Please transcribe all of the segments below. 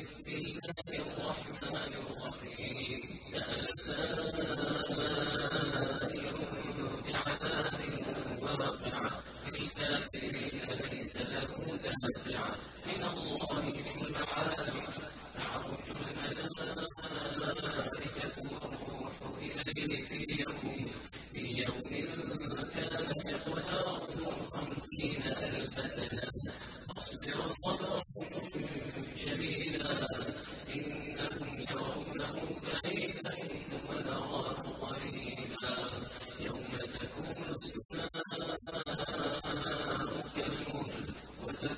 بسم الله الرحمن الرحيم. سأل سائل بعذاب واقع للكافرين ليس له دافع. من الله ذي المعالي تعرج الملائكة والروح إليه في يوم. في يوم كان مقداره خمسين ألف سنة.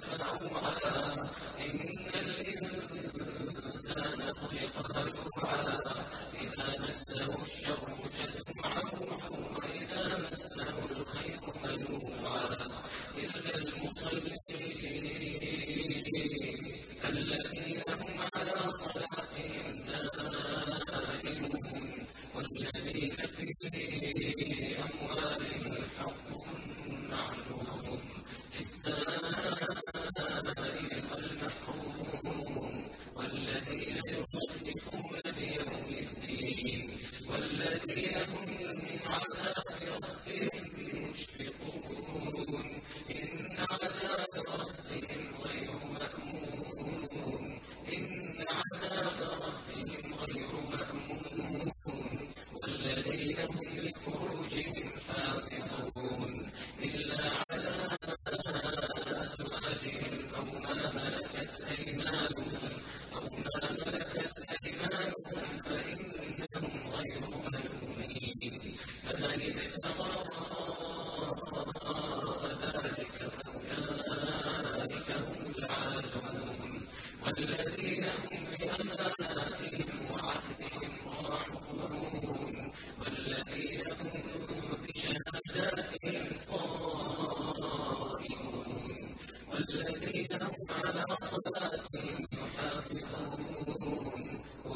لملعون إن الإنسان خلق إذا مسه الشر جزوعا وإذا مسه الذين هم من عذاب ربهم.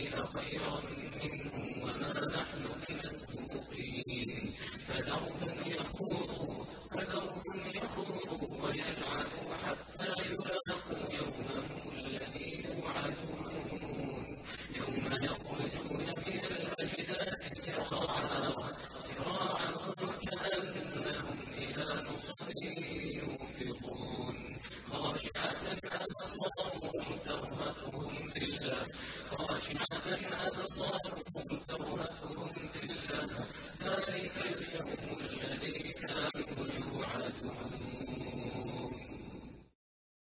قتل خيرا منهم وما نحن بمسبوقين. فذرهم يخوضوا فذرهم يخوضوا ويلعبوا حتى يلاقوا يومهم الذي يوعدون. يوم يخرجون من الاجداد سراعا سراعا كأنهم إلى نصر يوفضون. خاشعة أبصارهم ترهقهم ذلة خاشعة أبصارهم ترهقهم ذلة.